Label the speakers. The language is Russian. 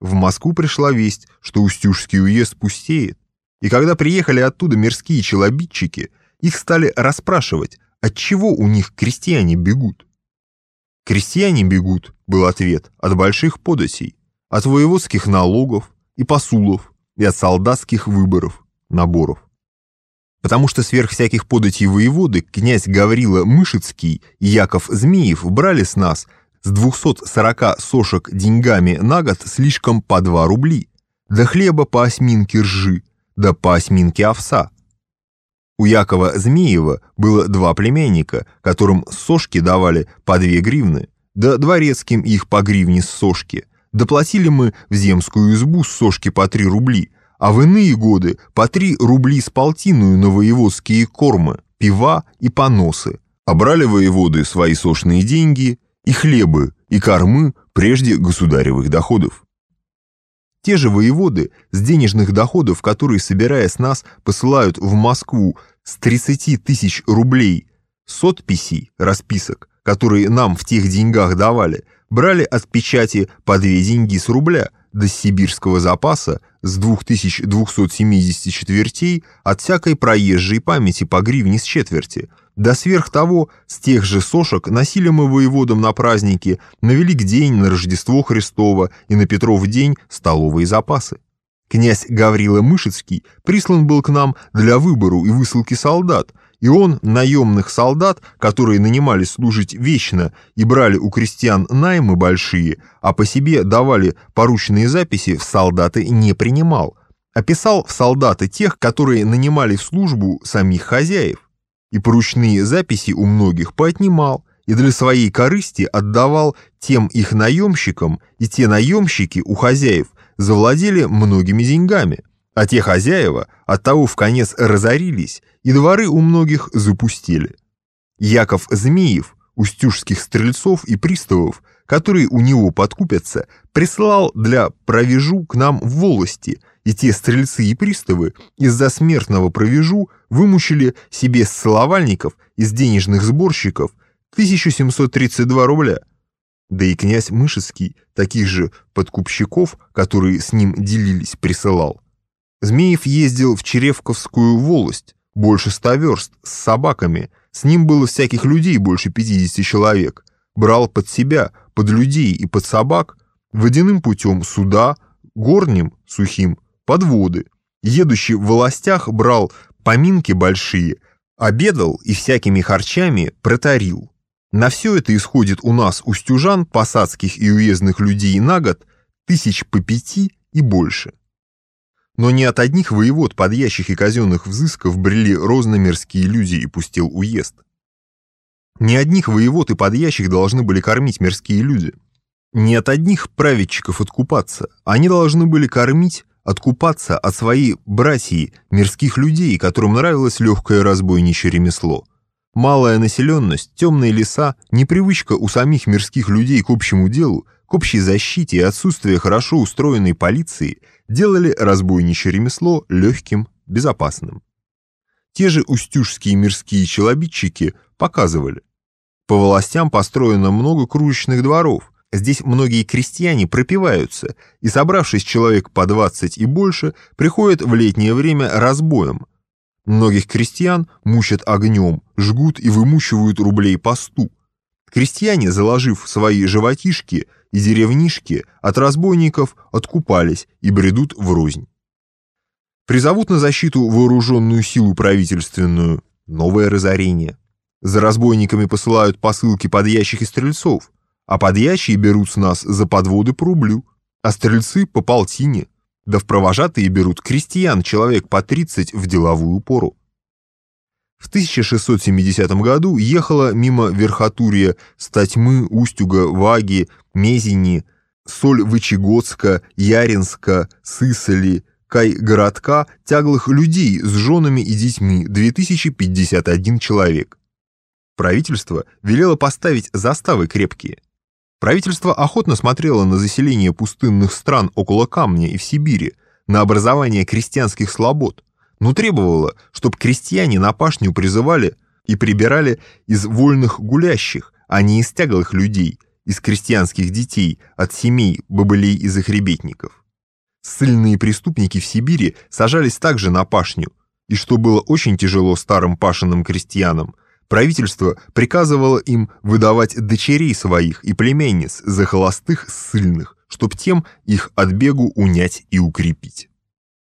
Speaker 1: В Москву пришла весть, что Устюжский уезд пустеет. И когда приехали оттуда мирские челобитчики, их стали расспрашивать, от чего у них крестьяне бегут. «Крестьяне бегут», — был ответ, — «от больших податей, от воеводских налогов и посулов и от солдатских выборов, наборов». Потому что сверх всяких податей воеводы князь Гаврила Мышецкий и Яков Змеев брали с нас с 240 сошек деньгами на год слишком по 2 рубли, да хлеба по осьминке ржи, да по осьминке овса. У Якова Змеева было два племянника, которым сошки давали по две гривны, да дворецким их по гривне с сошки. Доплатили мы в земскую избу с сошки по три рубли, а в иные годы по три рубли с полтиную на воеводские кормы, пива и поносы. А брали воеводы свои сошные деньги и хлебы, и кормы прежде государевых доходов. Те же воеводы с денежных доходов, которые, собирая с нас, посылают в Москву с 30 тысяч рублей с отписей, расписок, которые нам в тех деньгах давали, брали от печати по две деньги с рубля, до сибирского запаса с 2270 четвертей от всякой проезжей памяти по гривне с четверти. До сверх того, с тех же сошек носили мы воеводам на праздники, на Велик день, на Рождество Христово и на Петров день столовые запасы. Князь Гаврила Мышецкий прислан был к нам для выбору и высылки солдат, и он наемных солдат, которые нанимались служить вечно и брали у крестьян наймы большие, а по себе давали порученные записи, в солдаты не принимал, описал в солдаты тех, которые нанимали в службу самих хозяев, и поручные записи у многих поотнимал, и для своей корысти отдавал тем их наемщикам, и те наемщики у хозяев – завладели многими деньгами, а те хозяева от того в конец разорились, и дворы у многих запустили. Яков Змеев, устюжских стрельцов и приставов, которые у него подкупятся, прислал для провежу к нам в волости, и те стрельцы и приставы из-за смертного провежу вымучили себе с целовальников из денежных сборщиков 1732 рубля, да и князь Мышецкий таких же подкупщиков, которые с ним делились, присылал. Змеев ездил в Черевковскую волость, больше ста верст, с собаками. С ним было всяких людей больше 50 человек. Брал под себя, под людей и под собак, водяным путем суда, горним, сухим, подводы. Едущий в властях брал поминки большие, обедал и всякими харчами протарил. На все это исходит у нас, устюжан, посадских и уездных людей на год, тысяч по пяти и больше. Но не от одних воевод подъящих и казенных взысков брели розномерские люди и пустил уезд. Не одних воевод и подъящих должны были кормить мирские люди. Не от одних праведчиков откупаться, они должны были кормить, откупаться от своей братьи, мирских людей, которым нравилось легкое разбойничье ремесло. Малая населенность, темные леса, непривычка у самих мирских людей к общему делу, к общей защите и отсутствие хорошо устроенной полиции делали разбойничье ремесло легким, безопасным. Те же устюжские мирские челобитчики показывали. По властям построено много кружечных дворов, здесь многие крестьяне пропиваются, и собравшись человек по 20 и больше, приходят в летнее время разбоем, Многих крестьян мучат огнем, жгут и вымучивают рублей по сту. Крестьяне, заложив свои животишки и деревнишки, от разбойников откупались и бредут в рознь. Призовут на защиту вооруженную силу правительственную, новое разорение. За разбойниками посылают посылки подъящих и стрельцов, а подъящие берут с нас за подводы по рублю, а стрельцы по полтине – да в провожатые берут крестьян человек по 30 в деловую пору. В 1670 году ехала мимо Верхотурья, Статьмы, Устюга, Ваги, Мезени, Соль-Вычегодска, Яринска, Сысоли, Кай-городка тяглых людей с женами и детьми 2051 человек. Правительство велело поставить заставы крепкие – Правительство охотно смотрело на заселение пустынных стран около камня и в Сибири, на образование крестьянских слобод, но требовало, чтобы крестьяне на пашню призывали и прибирали из вольных гулящих, а не из тяглых людей, из крестьянских детей от семей бобылей и захребетников. Ссыльные преступники в Сибири сажались также на пашню, и что было очень тяжело старым пашенным крестьянам, правительство приказывало им выдавать дочерей своих и племянниц за холостых ссыльных, чтоб тем их от бегу унять и укрепить.